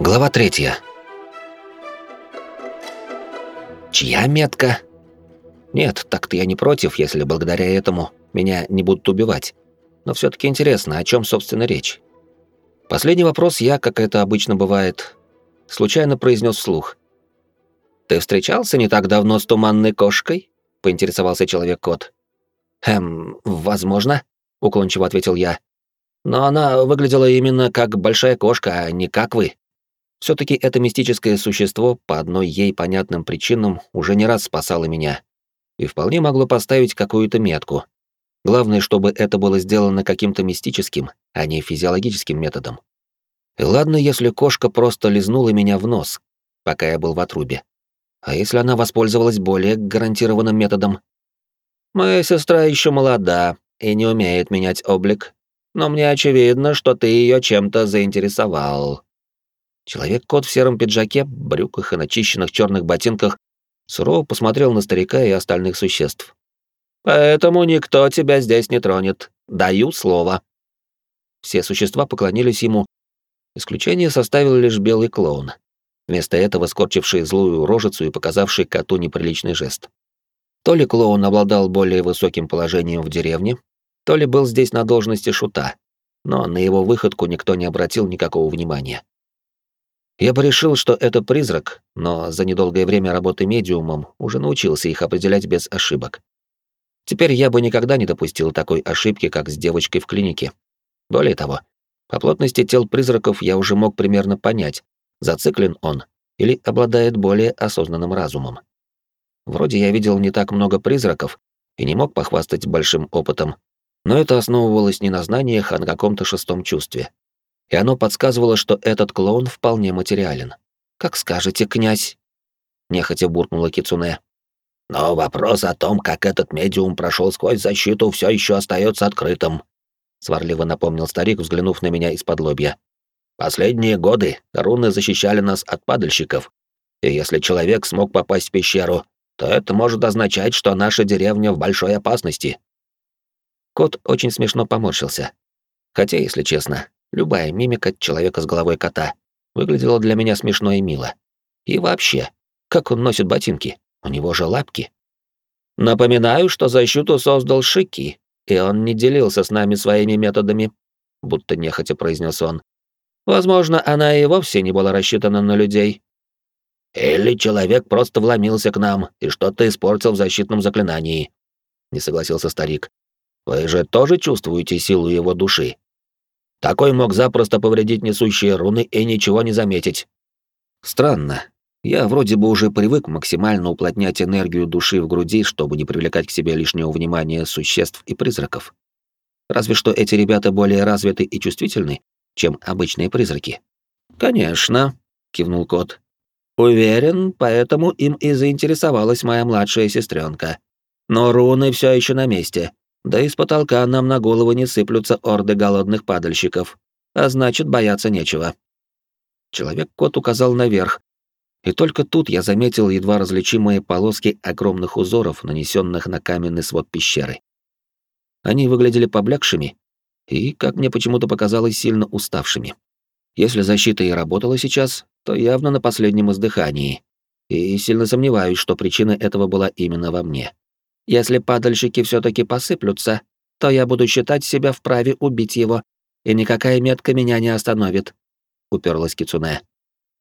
Глава третья. Чья метка? Нет, так-то я не против, если благодаря этому меня не будут убивать. Но все таки интересно, о чем собственно речь. Последний вопрос я, как это обычно бывает, случайно произнес вслух. «Ты встречался не так давно с туманной кошкой?» — поинтересовался человек-кот. «Эм, возможно», — уклончиво ответил я. «Но она выглядела именно как большая кошка, а не как вы». Все таки это мистическое существо по одной ей понятным причинам уже не раз спасало меня и вполне могло поставить какую-то метку. Главное, чтобы это было сделано каким-то мистическим, а не физиологическим методом. И ладно, если кошка просто лизнула меня в нос, пока я был в отрубе. А если она воспользовалась более гарантированным методом? Моя сестра еще молода и не умеет менять облик, но мне очевидно, что ты ее чем-то заинтересовал. Человек-кот в сером пиджаке, брюках и начищенных черных ботинках сурово посмотрел на старика и остальных существ. Поэтому никто тебя здесь не тронет. Даю слово. Все существа поклонились ему. Исключение составил лишь белый клоун, вместо этого скорчивший злую рожицу и показавший коту неприличный жест. То ли клоун обладал более высоким положением в деревне, то ли был здесь на должности шута, но на его выходку никто не обратил никакого внимания. Я бы решил, что это призрак, но за недолгое время работы медиумом уже научился их определять без ошибок. Теперь я бы никогда не допустил такой ошибки, как с девочкой в клинике. Более того, по плотности тел призраков я уже мог примерно понять, зациклен он или обладает более осознанным разумом. Вроде я видел не так много призраков и не мог похвастать большим опытом, но это основывалось не на знаниях, а на каком-то шестом чувстве. И оно подсказывало, что этот клоун вполне материален. «Как скажете, князь?» — нехотя буркнула Кицуне. Но вопрос о том, как этот медиум прошел сквозь защиту, все еще остается открытым, сварливо напомнил старик, взглянув на меня из-под лобья. Последние годы руны защищали нас от падальщиков, и если человек смог попасть в пещеру, то это может означать, что наша деревня в большой опасности. Кот очень смешно поморщился. Хотя, если честно, любая мимика человека с головой кота выглядела для меня смешно и мило. И вообще, как он носит ботинки? У него же лапки. Напоминаю, что защиту создал Шики, и он не делился с нами своими методами, будто нехотя произнес он. Возможно, она и вовсе не была рассчитана на людей. Или человек просто вломился к нам и что-то испортил в защитном заклинании, не согласился старик. Вы же тоже чувствуете силу его души. Такой мог запросто повредить несущие руны и ничего не заметить. Странно, я вроде бы уже привык максимально уплотнять энергию души в груди, чтобы не привлекать к себе лишнего внимания существ и призраков. Разве что эти ребята более развиты и чувствительны, чем обычные призраки. «Конечно», — кивнул кот. «Уверен, поэтому им и заинтересовалась моя младшая сестренка. Но руны все еще на месте, да и с потолка нам на голову не сыплются орды голодных падальщиков, а значит, бояться нечего». Человек-кот указал наверх, и только тут я заметил едва различимые полоски огромных узоров, нанесенных на каменный свод пещеры. Они выглядели поблекшими и, как мне почему-то показалось, сильно уставшими. Если защита и работала сейчас, то явно на последнем издыхании, и сильно сомневаюсь, что причина этого была именно во мне. Если падальщики все таки посыплются, то я буду считать себя вправе убить его, и никакая метка меня не остановит», — уперлась Кицуне.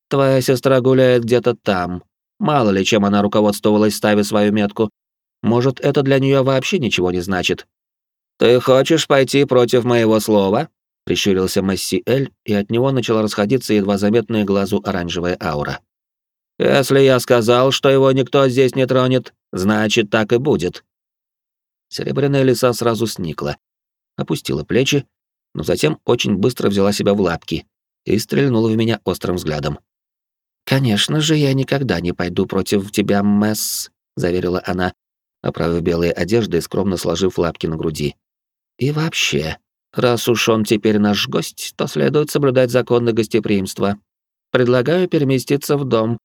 Твоя сестра гуляет где-то там. Мало ли, чем она руководствовалась, ставя свою метку. Может, это для нее вообще ничего не значит. Ты хочешь пойти против моего слова? Прищурился Месси Эль, и от него начала расходиться едва заметная глазу оранжевая аура. Если я сказал, что его никто здесь не тронет, значит, так и будет. Серебряная лиса сразу сникла, опустила плечи, но затем очень быстро взяла себя в лапки и стрельнула в меня острым взглядом. «Конечно же, я никогда не пойду против тебя, Месс», — заверила она, оправив белые одежды и скромно сложив лапки на груди. «И вообще, раз уж он теперь наш гость, то следует соблюдать законы гостеприимства. Предлагаю переместиться в дом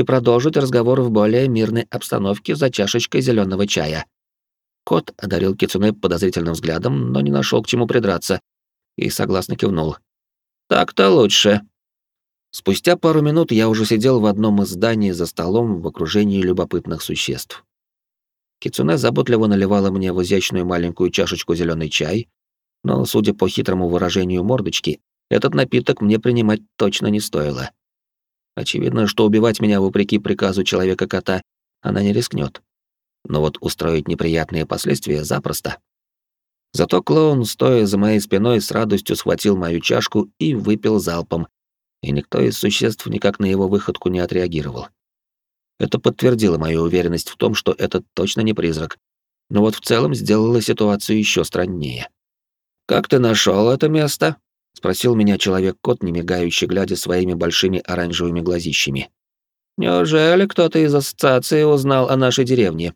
и продолжить разговор в более мирной обстановке за чашечкой зеленого чая». Кот одарил Кицуне подозрительным взглядом, но не нашел к чему придраться, и согласно кивнул. «Так-то лучше», Спустя пару минут я уже сидел в одном из зданий за столом в окружении любопытных существ. Кицуне заботливо наливала мне в изящную маленькую чашечку зеленый чай, но, судя по хитрому выражению мордочки, этот напиток мне принимать точно не стоило. Очевидно, что убивать меня вопреки приказу человека-кота она не рискнет. Но вот устроить неприятные последствия запросто. Зато клоун, стоя за моей спиной, с радостью схватил мою чашку и выпил залпом, и никто из существ никак на его выходку не отреагировал. Это подтвердило мою уверенность в том, что это точно не призрак. Но вот в целом сделало ситуацию еще страннее. «Как ты нашел это место?» — спросил меня человек-кот, не мигающий, глядя своими большими оранжевыми глазищами. «Неужели кто-то из ассоциации узнал о нашей деревне?»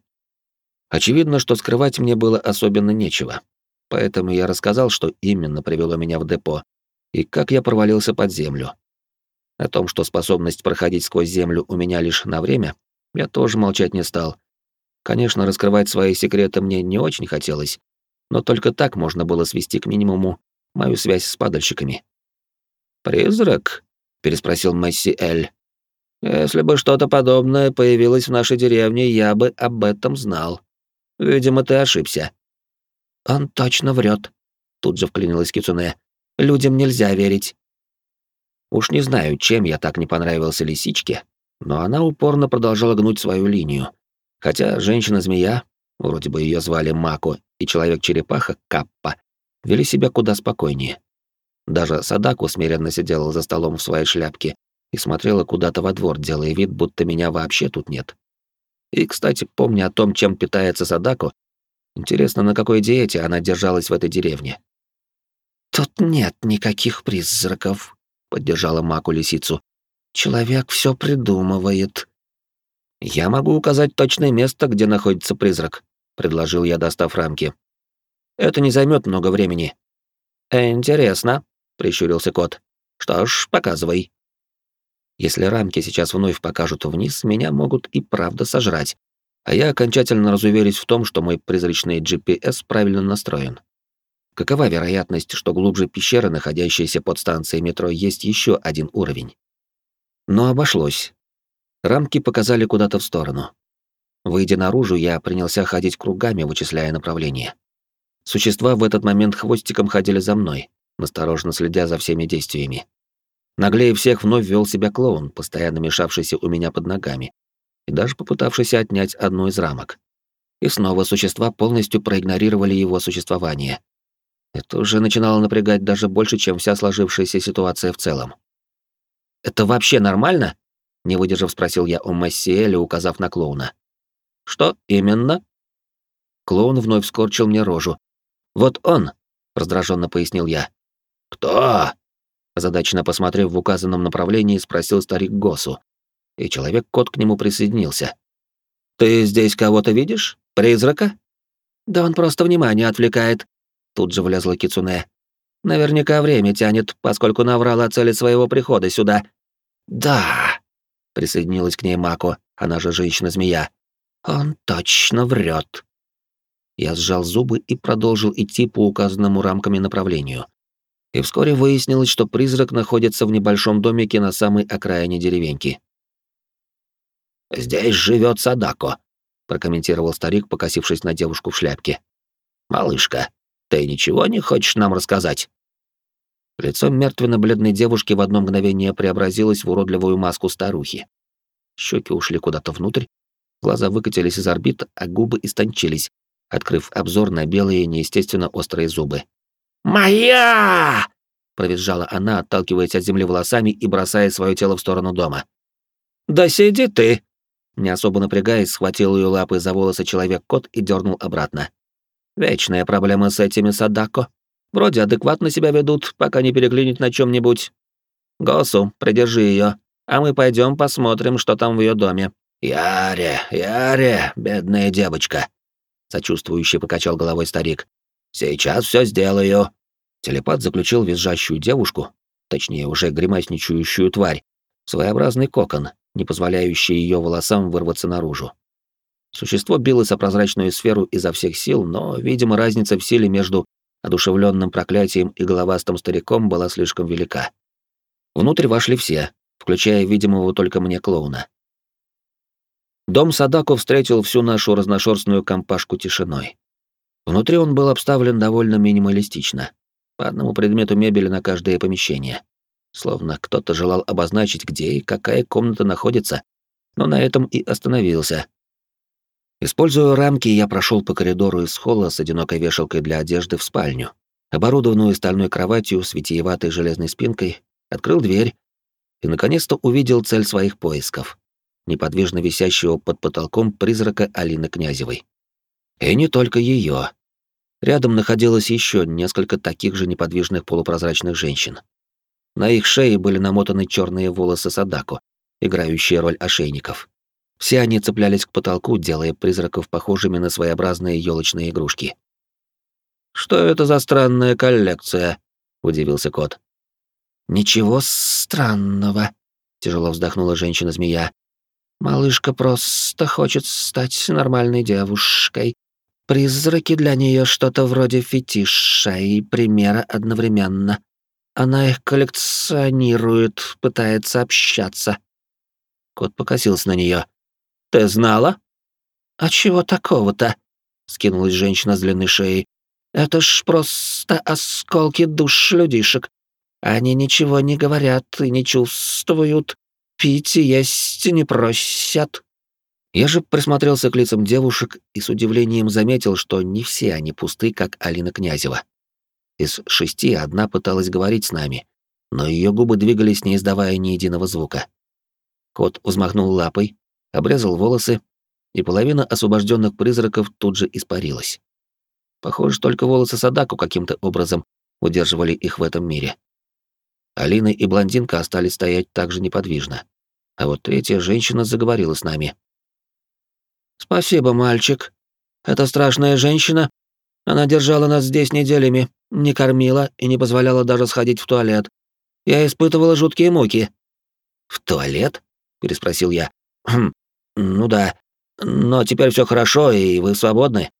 Очевидно, что скрывать мне было особенно нечего. Поэтому я рассказал, что именно привело меня в депо и как я провалился под землю. О том, что способность проходить сквозь землю у меня лишь на время, я тоже молчать не стал. Конечно, раскрывать свои секреты мне не очень хотелось, но только так можно было свести к минимуму мою связь с падальщиками. «Призрак?» — переспросил Месси Эль. «Если бы что-то подобное появилось в нашей деревне, я бы об этом знал. Видимо, ты ошибся». «Он точно врет», — тут же вклинилась Кицуне. «Людям нельзя верить». Уж не знаю, чем я так не понравился лисичке, но она упорно продолжала гнуть свою линию. Хотя женщина-змея, вроде бы ее звали Мако, и человек-черепаха Каппа, вели себя куда спокойнее. Даже Садаку смиренно сидела за столом в своей шляпке и смотрела куда-то во двор, делая вид, будто меня вообще тут нет. И, кстати, помня о том, чем питается Садаку, интересно, на какой диете она держалась в этой деревне. «Тут нет никаких призраков», поддержала Маку лисицу. Человек все придумывает. Я могу указать точное место, где находится призрак, предложил я, достав рамки. Это не займет много времени. Интересно, прищурился кот. Что ж, показывай. Если рамки сейчас вновь покажут вниз, меня могут и правда сожрать. А я окончательно разуверюсь в том, что мой призрачный GPS правильно настроен. Какова вероятность, что глубже пещеры, находящейся под станцией метро, есть еще один уровень? Но обошлось. Рамки показали куда-то в сторону. Выйдя наружу, я принялся ходить кругами, вычисляя направление. Существа в этот момент хвостиком ходили за мной, настороженно следя за всеми действиями. Наглее всех вновь вел себя клоун, постоянно мешавшийся у меня под ногами, и даже попытавшийся отнять одну из рамок. И снова существа полностью проигнорировали его существование, это уже начинало напрягать даже больше, чем вся сложившаяся ситуация в целом. «Это вообще нормально?» — не выдержав, спросил я у Массиэля, указав на клоуна. «Что именно?» Клоун вновь скорчил мне рожу. «Вот он!» — раздраженно пояснил я. «Кто?» Озадаченно посмотрев в указанном направлении, спросил старик Госу. И человек-кот к нему присоединился. «Ты здесь кого-то видишь? Призрака?» «Да он просто внимание отвлекает», Тут же влезла Кицуне. Наверняка время тянет, поскольку наврал о цели своего прихода сюда. Да, присоединилась к ней Мако, она же женщина-змея. Он точно врет. Я сжал зубы и продолжил идти по указанному рамками направлению. И вскоре выяснилось, что призрак находится в небольшом домике на самой окраине деревеньки. «Здесь живет Садако», — прокомментировал старик, покосившись на девушку в шляпке. «Малышка, ты ничего не хочешь нам рассказать?» Лицо мертвенно-бледной девушки в одно мгновение преобразилось в уродливую маску старухи. Щеки ушли куда-то внутрь, глаза выкатились из орбит, а губы истончились, открыв обзор на белые неестественно острые зубы. «Моя!» — провизжала она, отталкиваясь от земли волосами и бросая свое тело в сторону дома. «Да сиди ты!» Не особо напрягаясь, схватил ее лапы за волосы человек-кот и дернул обратно. Вечная проблема с этими Садако. Вроде адекватно себя ведут, пока не переклинить на чем-нибудь. Госу, придержи ее, а мы пойдем посмотрим, что там в ее доме. Яре, Яре, бедная девочка. Сочувствующе покачал головой старик. Сейчас все сделаю. Телепат заключил визжащую девушку, точнее уже гримасничающую тварь, своеобразный кокон, не позволяющий ее волосам вырваться наружу. Существо билось о прозрачную сферу изо всех сил, но, видимо, разница в силе между одушевленным проклятием и головастым стариком была слишком велика. Внутрь вошли все, включая видимого только мне клоуна. Дом Садаку встретил всю нашу разношерстную компашку тишиной. Внутри он был обставлен довольно минималистично. По одному предмету мебели на каждое помещение. Словно кто-то желал обозначить, где и какая комната находится, но на этом и остановился. Используя рамки, я прошел по коридору из холла с одинокой вешалкой для одежды в спальню, оборудованную стальной кроватью с витиеватой железной спинкой, открыл дверь и, наконец-то, увидел цель своих поисков — неподвижно висящего под потолком призрака Алины Князевой. И не только ее. Рядом находилось еще несколько таких же неподвижных полупрозрачных женщин. На их шее были намотаны черные волосы Садаку, играющие роль ошейников. Все они цеплялись к потолку, делая призраков похожими на своеобразные елочные игрушки. «Что это за странная коллекция?» — удивился кот. «Ничего странного», — тяжело вздохнула женщина-змея. «Малышка просто хочет стать нормальной девушкой. Призраки для нее что-то вроде фетиша и примера одновременно. Она их коллекционирует, пытается общаться». Кот покосился на нее. «Ты знала?» «А чего такого-то?» — скинулась женщина с длинной шеей. «Это ж просто осколки душ людишек. Они ничего не говорят и не чувствуют, пить есть не просят». Я же присмотрелся к лицам девушек и с удивлением заметил, что не все они пусты, как Алина Князева. Из шести одна пыталась говорить с нами, но ее губы двигались, не издавая ни единого звука. Кот взмахнул лапой, обрезал волосы, и половина освобожденных призраков тут же испарилась. Похоже, только волосы Садаку каким-то образом удерживали их в этом мире. Алина и блондинка остались стоять так же неподвижно. А вот третья женщина заговорила с нами. «Спасибо, мальчик. Эта страшная женщина, она держала нас здесь неделями, не кормила и не позволяла даже сходить в туалет. Я испытывала жуткие муки». «В туалет?» — переспросил я. «Хм, ну да. Но теперь все хорошо, и вы свободны».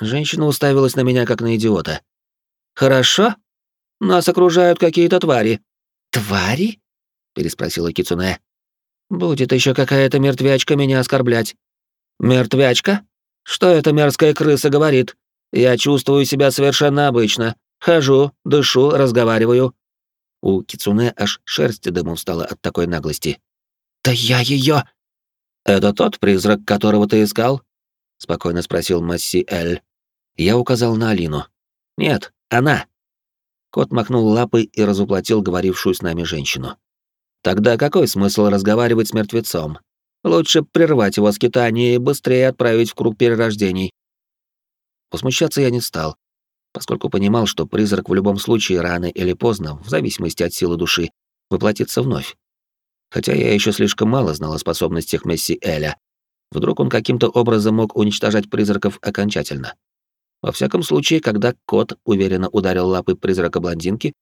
Женщина уставилась на меня, как на идиота. «Хорошо? Нас окружают какие-то твари». «Твари?» — переспросила Кицуне. «Будет еще какая-то мертвячка меня оскорблять». «Мертвячка? Что эта мерзкая крыса говорит? Я чувствую себя совершенно обычно. Хожу, дышу, разговариваю». У Кицуне аж шерсть дымом стала от такой наглости. «Да я ее! «Это тот призрак, которого ты искал?» — спокойно спросил Масси Эль. Я указал на Алину. «Нет, она!» Кот махнул лапой и разуплотил говорившую с нами женщину. «Тогда какой смысл разговаривать с мертвецом? Лучше прервать его скитание и быстрее отправить в круг перерождений». Посмущаться я не стал, поскольку понимал, что призрак в любом случае рано или поздно, в зависимости от силы души, воплотится вновь хотя я еще слишком мало знал о способностях Месси Эля. Вдруг он каким-то образом мог уничтожать призраков окончательно. Во всяком случае, когда кот уверенно ударил лапы призрака блондинки,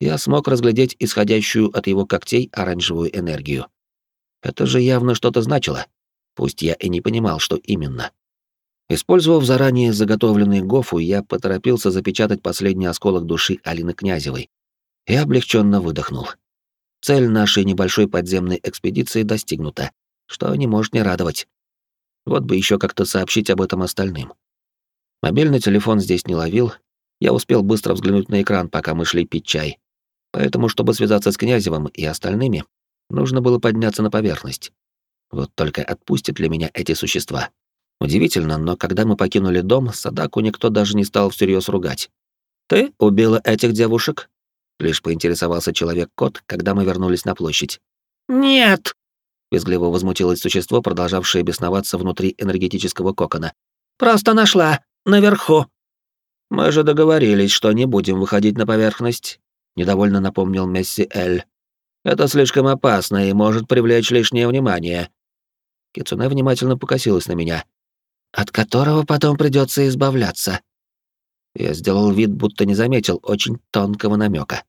я смог разглядеть исходящую от его когтей оранжевую энергию. Это же явно что-то значило, пусть я и не понимал, что именно. Использовав заранее заготовленный гофу, я поторопился запечатать последний осколок души Алины Князевой и облегченно выдохнул. Цель нашей небольшой подземной экспедиции достигнута, что не может не радовать. Вот бы еще как-то сообщить об этом остальным. Мобильный телефон здесь не ловил, я успел быстро взглянуть на экран, пока мы шли пить чай. Поэтому, чтобы связаться с Князевым и остальными, нужно было подняться на поверхность. Вот только отпустят ли меня эти существа? Удивительно, но когда мы покинули дом, Садаку никто даже не стал всерьез ругать. «Ты убила этих девушек?» Лишь поинтересовался человек-кот, когда мы вернулись на площадь. «Нет!» — визгливо возмутилось существо, продолжавшее бесноваться внутри энергетического кокона. «Просто нашла! Наверху!» «Мы же договорились, что не будем выходить на поверхность», — недовольно напомнил Месси Эль. «Это слишком опасно и может привлечь лишнее внимание». Кицуне внимательно покосилась на меня. «От которого потом придется избавляться». Я сделал вид, будто не заметил очень тонкого намека.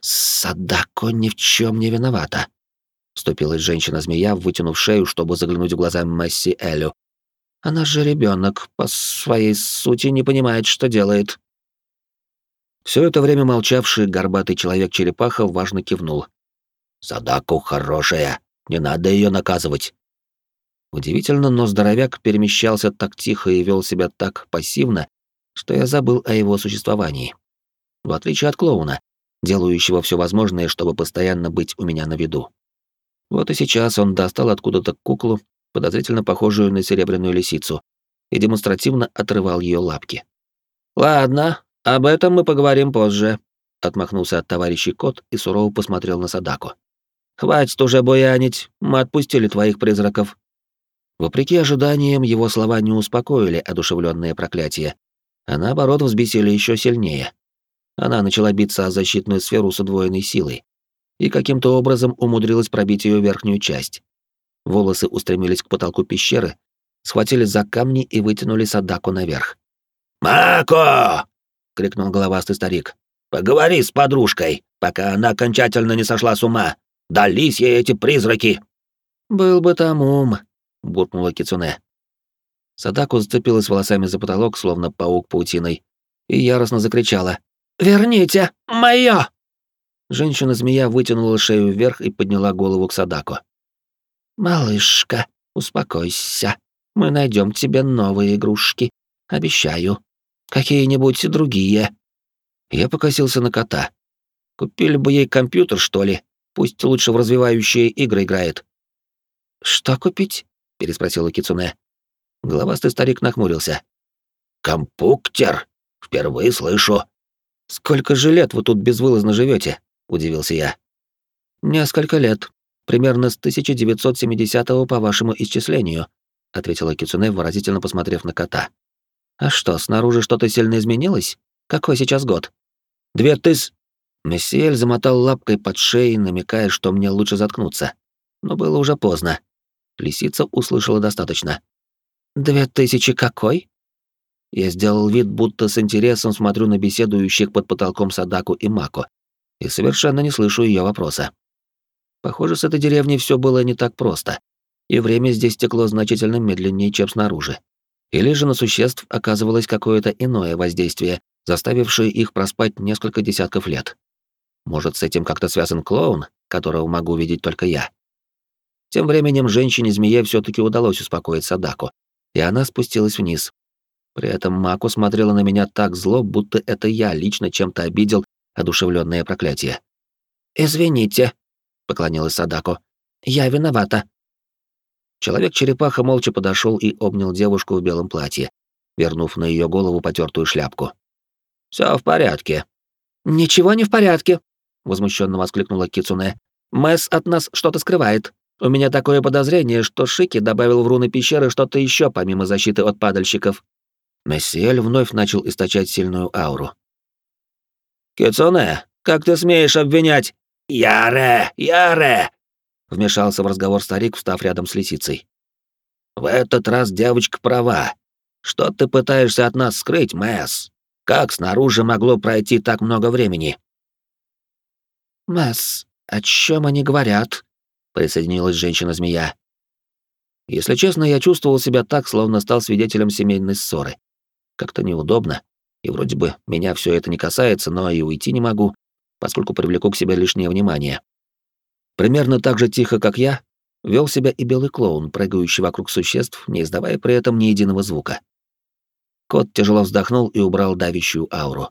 «Садако ни в чем не виновата», — вступилась женщина-змея, вытянув шею, чтобы заглянуть в глаза Месси Элю. «Она же ребенок, по своей сути не понимает, что делает». Все это время молчавший горбатый человек-черепаха важно кивнул. Садаку хорошая, не надо ее наказывать. Удивительно, но здоровяк перемещался так тихо и вел себя так пассивно, что я забыл о его существовании. В отличие от клоуна, делающего все возможное, чтобы постоянно быть у меня на виду. Вот и сейчас он достал откуда-то куклу, подозрительно похожую на серебряную лисицу, и демонстративно отрывал ее лапки. «Ладно, об этом мы поговорим позже», — отмахнулся от товарищей кот и сурово посмотрел на Садаку. «Хватит уже буянить, мы отпустили твоих призраков. Вопреки ожиданиям, его слова не успокоили одушевленное проклятие, а наоборот взбесили еще сильнее. Она начала биться о защитную сферу с удвоенной силой и каким-то образом умудрилась пробить ее верхнюю часть. Волосы устремились к потолку пещеры, схватили за камни и вытянули Садаку наверх. «Мако!» — крикнул головастый старик. «Поговори с подружкой, пока она окончательно не сошла с ума. Дались ей эти призраки!» «Был бы там ум», буркнула Кицуне. Садаку зацепилась волосами за потолок, словно паук паутиной, и яростно закричала. «Верните! Моё!» Женщина-змея вытянула шею вверх и подняла голову к Садаку. «Малышка, успокойся. Мы найдем тебе новые игрушки. Обещаю. Какие-нибудь другие». Я покосился на кота. Купили бы ей компьютер, что ли? Пусть лучше в развивающие игры играет. «Что купить?» — переспросила Кицуне. Головастый старик нахмурился. «Компуктер? Впервые слышу». «Сколько же лет вы тут безвылазно живете? удивился я. «Несколько лет. Примерно с 1970-го по вашему исчислению», — ответила Кицуне, выразительно посмотрев на кота. «А что, снаружи что-то сильно изменилось? Какой сейчас год?» «Две тыс...» Мессиэль замотал лапкой под шеей, намекая, что мне лучше заткнуться. Но было уже поздно. Лисица услышала достаточно. «Две тысячи какой?» Я сделал вид, будто с интересом смотрю на беседующих под потолком Садаку и Мако, и совершенно не слышу ее вопроса. Похоже, с этой деревней все было не так просто, и время здесь текло значительно медленнее, чем снаружи. Или же на существ оказывалось какое-то иное воздействие, заставившее их проспать несколько десятков лет. Может, с этим как-то связан клоун, которого могу видеть только я? Тем временем женщине-змее все таки удалось успокоить Садаку, и она спустилась вниз. При этом Маку смотрела на меня так зло, будто это я лично чем-то обидел одушевленное проклятие. «Извините», — поклонилась Садаку. «Я виновата». Человек-черепаха молча подошел и обнял девушку в белом платье, вернув на ее голову потертую шляпку. Все в порядке». «Ничего не в порядке», — возмущенно воскликнула Кицуне. «Мэс от нас что-то скрывает». У меня такое подозрение, что Шики добавил в руны пещеры что-то еще помимо защиты от падальщиков. Мессиэль вновь начал источать сильную ауру. «Кицуне, как ты смеешь обвинять?» «Яре! Яре!» Вмешался в разговор старик, встав рядом с лисицей. «В этот раз девочка права. Что ты пытаешься от нас скрыть, Мэс? Как снаружи могло пройти так много времени?» «Мэс, о чем они говорят?» присоединилась женщина-змея. Если честно, я чувствовал себя так, словно стал свидетелем семейной ссоры. Как-то неудобно, и вроде бы меня все это не касается, но и уйти не могу, поскольку привлеку к себе лишнее внимание. Примерно так же тихо, как я, вел себя и белый клоун, прыгающий вокруг существ, не издавая при этом ни единого звука. Кот тяжело вздохнул и убрал давящую ауру.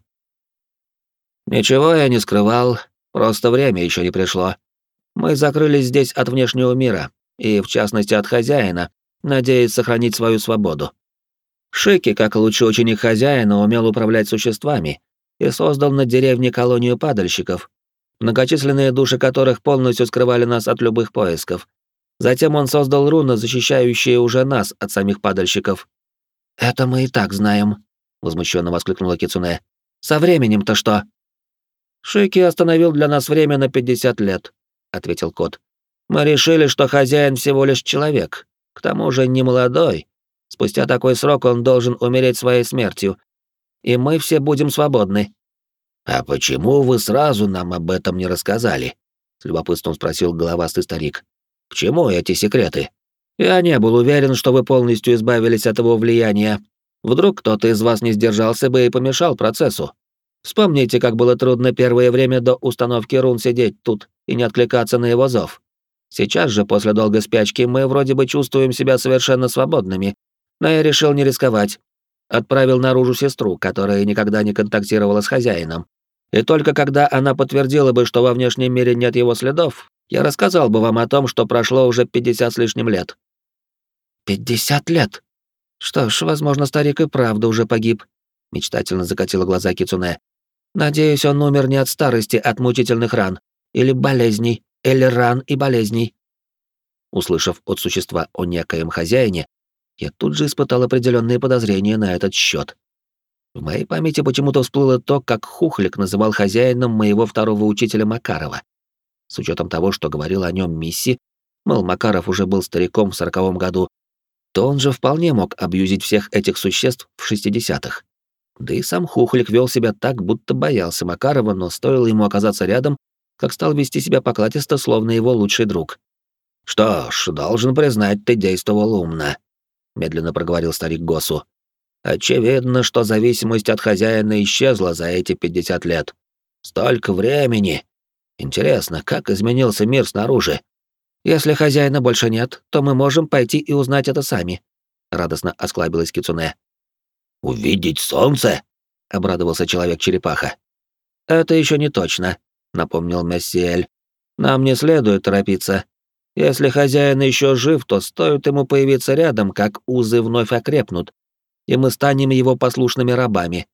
«Ничего я не скрывал, просто время еще не пришло», мы закрылись здесь от внешнего мира, и, в частности, от хозяина, надеясь сохранить свою свободу. Шики, как лучший ученик хозяина, умел управлять существами и создал на деревне колонию падальщиков, многочисленные души которых полностью скрывали нас от любых поисков. Затем он создал руны, защищающие уже нас от самих падальщиков. «Это мы и так знаем», — возмущенно воскликнула Кицуне. «Со временем-то что?» Шики остановил для нас время на 50 лет ответил кот. Мы решили, что хозяин всего лишь человек, к тому же не молодой. Спустя такой срок он должен умереть своей смертью, и мы все будем свободны. А почему вы сразу нам об этом не рассказали? с любопытством спросил головастый старик. К чему эти секреты? Я не был уверен, что вы полностью избавились от его влияния. Вдруг кто-то из вас не сдержался бы и помешал процессу. Вспомните, как было трудно первое время до установки рун сидеть тут, и не откликаться на его зов. Сейчас же, после долгой спячки, мы вроде бы чувствуем себя совершенно свободными, но я решил не рисковать. Отправил наружу сестру, которая никогда не контактировала с хозяином. И только когда она подтвердила бы, что во внешнем мире нет его следов, я рассказал бы вам о том, что прошло уже 50 с лишним лет. 50 лет? Что ж, возможно, старик и правда уже погиб, мечтательно закатила глаза Кицуне. Надеюсь, он умер не от старости, от мучительных ран или болезней, или ран и болезней. Услышав от существа о некоем хозяине, я тут же испытал определенные подозрения на этот счет. В моей памяти почему-то всплыло то, как Хухлик называл хозяином моего второго учителя Макарова. С учетом того, что говорил о нем Мисси, мол, Макаров уже был стариком в сороковом году, то он же вполне мог абьюзить всех этих существ в шестидесятых. Да и сам Хухлик вел себя так, будто боялся Макарова, но стоило ему оказаться рядом, как стал вести себя покладисто, словно его лучший друг. «Что ж, должен признать, ты действовал умно», — медленно проговорил старик Госу. «Очевидно, что зависимость от хозяина исчезла за эти пятьдесят лет. Столько времени! Интересно, как изменился мир снаружи? Если хозяина больше нет, то мы можем пойти и узнать это сами», — радостно осклабилась Кицуне. «Увидеть солнце?» — обрадовался человек-черепаха. «Это еще не точно», — напомнил Мессиэль. «Нам не следует торопиться. Если хозяин еще жив, то стоит ему появиться рядом, как узы вновь окрепнут, и мы станем его послушными рабами.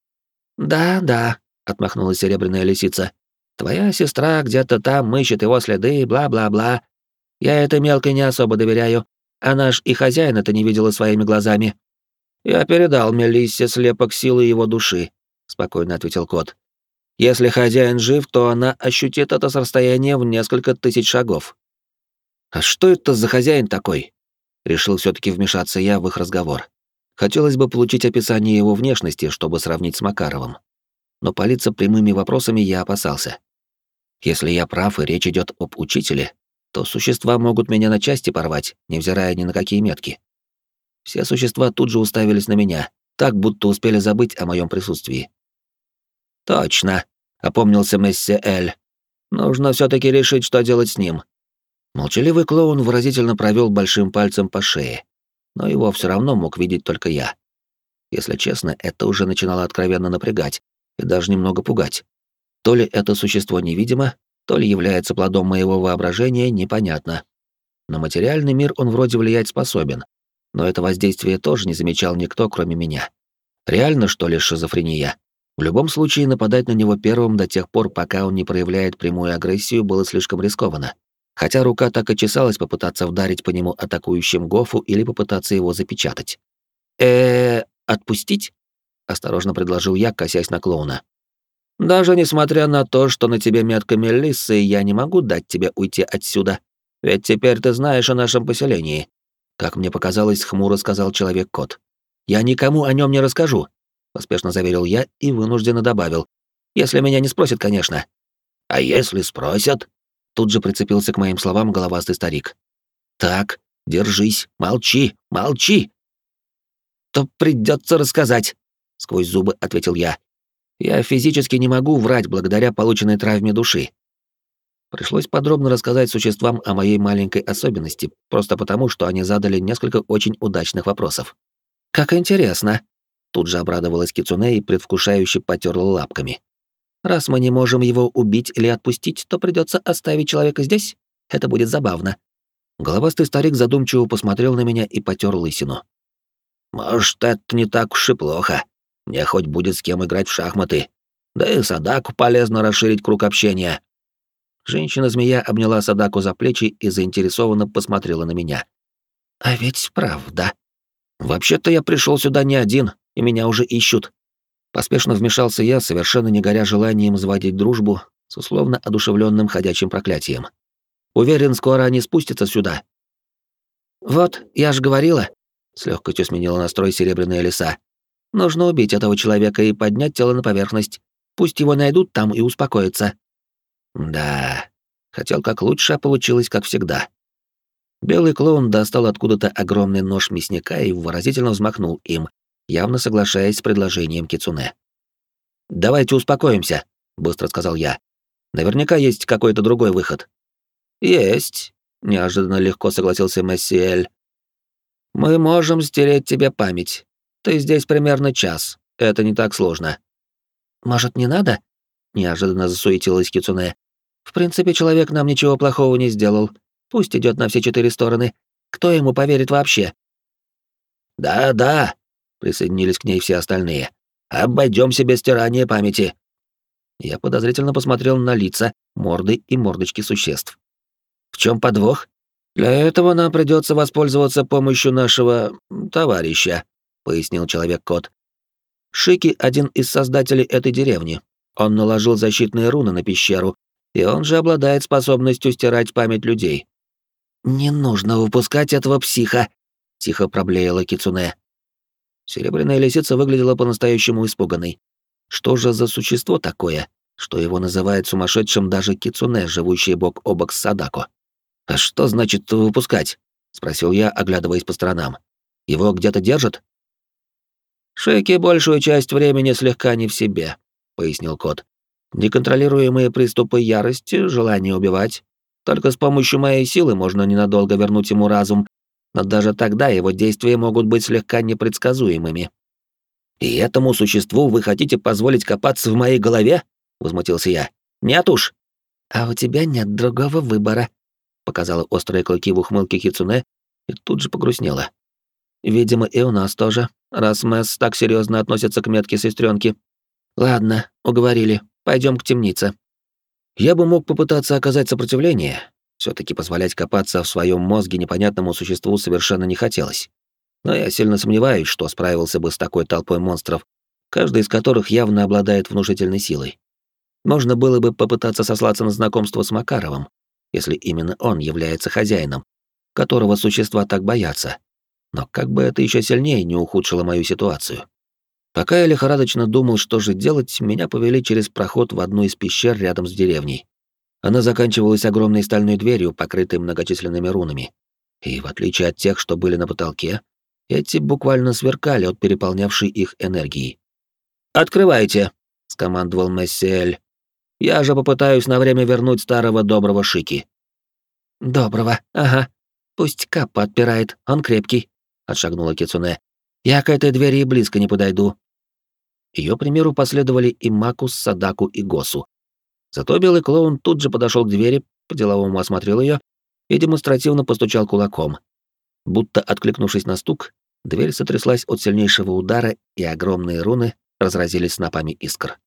Да, да, отмахнулась серебряная лисица. Твоя сестра где-то там ищет его следы, бла-бла-бла. Я этой мелкой не особо доверяю. Она ж и хозяин это не видела своими глазами. Я передал Мелиссе слепок силы его души, спокойно ответил кот. Если хозяин жив, то она ощутит это с расстояния в несколько тысяч шагов. А что это за хозяин такой? Решил все таки вмешаться я в их разговор. Хотелось бы получить описание его внешности, чтобы сравнить с Макаровым. Но палиться прямыми вопросами я опасался. Если я прав и речь идет об учителе, то существа могут меня на части порвать, невзирая ни на какие метки. Все существа тут же уставились на меня, так будто успели забыть о моем присутствии. «Точно», — опомнился Месси Эль. «Нужно все таки решить, что делать с ним. Молчаливый клоун выразительно провел большим пальцем по шее, но его все равно мог видеть только я. Если честно, это уже начинало откровенно напрягать и даже немного пугать. То ли это существо невидимо, то ли является плодом моего воображения, непонятно. На материальный мир он вроде влиять способен, но это воздействие тоже не замечал никто, кроме меня. Реально, что ли, шизофрения? В любом случае, нападать на него первым до тех пор, пока он не проявляет прямую агрессию, было слишком рискованно хотя рука так и чесалась попытаться вдарить по нему атакующим Гофу или попытаться его запечатать. э отпустить?» — осторожно предложил я, косясь на клоуна. «Даже несмотря на то, что на тебе метка Мелиссы, я не могу дать тебе уйти отсюда. Ведь теперь ты знаешь о нашем поселении», — как мне показалось, хмуро сказал Человек-кот. «Я никому о нем не расскажу», — поспешно заверил я и вынужденно добавил. «Если меня не спросят, конечно». «А если спросят?» Тут же прицепился к моим словам головастый старик. «Так, держись, молчи, молчи!» «То придется рассказать», — сквозь зубы ответил я. «Я физически не могу врать благодаря полученной травме души». Пришлось подробно рассказать существам о моей маленькой особенности, просто потому, что они задали несколько очень удачных вопросов. «Как интересно!» Тут же обрадовалась Кицуне и предвкушающе потерла лапками. Раз мы не можем его убить или отпустить, то придется оставить человека здесь. Это будет забавно. Головастый старик задумчиво посмотрел на меня и потер лысину. Может, это не так уж и плохо. Мне хоть будет с кем играть в шахматы. Да и Садаку полезно расширить круг общения. Женщина-змея обняла Садаку за плечи и заинтересованно посмотрела на меня. А ведь правда. Вообще-то я пришел сюда не один, и меня уже ищут. Поспешно вмешался я, совершенно не горя желанием заводить дружбу с условно одушевленным ходячим проклятием. Уверен, скоро они спустятся сюда. Вот, я же говорила, с легкостью сменила настрой серебряная лиса. Нужно убить этого человека и поднять тело на поверхность. Пусть его найдут там и успокоятся. Да, хотел как лучше, а получилось как всегда. Белый клоун достал откуда-то огромный нож мясника и выразительно взмахнул им, явно соглашаясь с предложением Кицуне. «Давайте успокоимся», — быстро сказал я. «Наверняка есть какой-то другой выход. «Есть», — неожиданно легко согласился Мессиэль. «Мы можем стереть тебе память. Ты здесь примерно час. Это не так сложно». «Может, не надо?» — неожиданно засуетилась Кицуне. «В принципе, человек нам ничего плохого не сделал. Пусть идет на все четыре стороны. Кто ему поверит вообще?» «Да-да», — присоединились к ней все остальные. Обойдемся без стирания памяти. Я подозрительно посмотрел на лица, морды и мордочки существ. В чем подвох? Для этого нам придется воспользоваться помощью нашего товарища, пояснил человек-кот. Шики один из создателей этой деревни. Он наложил защитные руны на пещеру, и он же обладает способностью стирать память людей. Не нужно выпускать этого психа, тихо проблеяла Кицуне. Серебряная лисица выглядела по-настоящему испуганной. Что же за существо такое, что его называют сумасшедшим даже кицуне, живущий бок о бок с Садако? «А что значит выпускать?» — спросил я, оглядываясь по сторонам. «Его где-то держат?» «Шейки большую часть времени слегка не в себе», — пояснил кот. «Неконтролируемые приступы ярости, желание убивать. Только с помощью моей силы можно ненадолго вернуть ему разум но даже тогда его действия могут быть слегка непредсказуемыми. «И этому существу вы хотите позволить копаться в моей голове?» — возмутился я. «Нет уж!» «А у тебя нет другого выбора», — показала острые клыки в ухмылке Кицуне и тут же погрустнела. «Видимо, и у нас тоже, раз Мэс так серьезно относится к метке сестренки. Ладно, уговорили, пойдем к темнице». Я бы мог попытаться оказать сопротивление, все таки позволять копаться в своем мозге непонятному существу совершенно не хотелось. Но я сильно сомневаюсь, что справился бы с такой толпой монстров, каждый из которых явно обладает внушительной силой. Можно было бы попытаться сослаться на знакомство с Макаровым, если именно он является хозяином, которого существа так боятся. Но как бы это еще сильнее не ухудшило мою ситуацию. Пока я лихорадочно думал, что же делать, меня повели через проход в одну из пещер рядом с деревней. Она заканчивалась огромной стальной дверью, покрытой многочисленными рунами. И в отличие от тех, что были на потолке, эти буквально сверкали от переполнявшей их энергии. «Открывайте!» — скомандовал Мессиэль. «Я же попытаюсь на время вернуть старого доброго Шики». «Доброго, ага. Пусть Каппа отпирает, он крепкий», — отшагнула Кицуне. «Я к этой двери и близко не подойду». Ее примеру последовали и Макус, Садаку и Госу, Зато белый клоун тут же подошел к двери, по-деловому осмотрел ее и демонстративно постучал кулаком. Будто откликнувшись на стук, дверь сотряслась от сильнейшего удара, и огромные руны разразились снопами искр.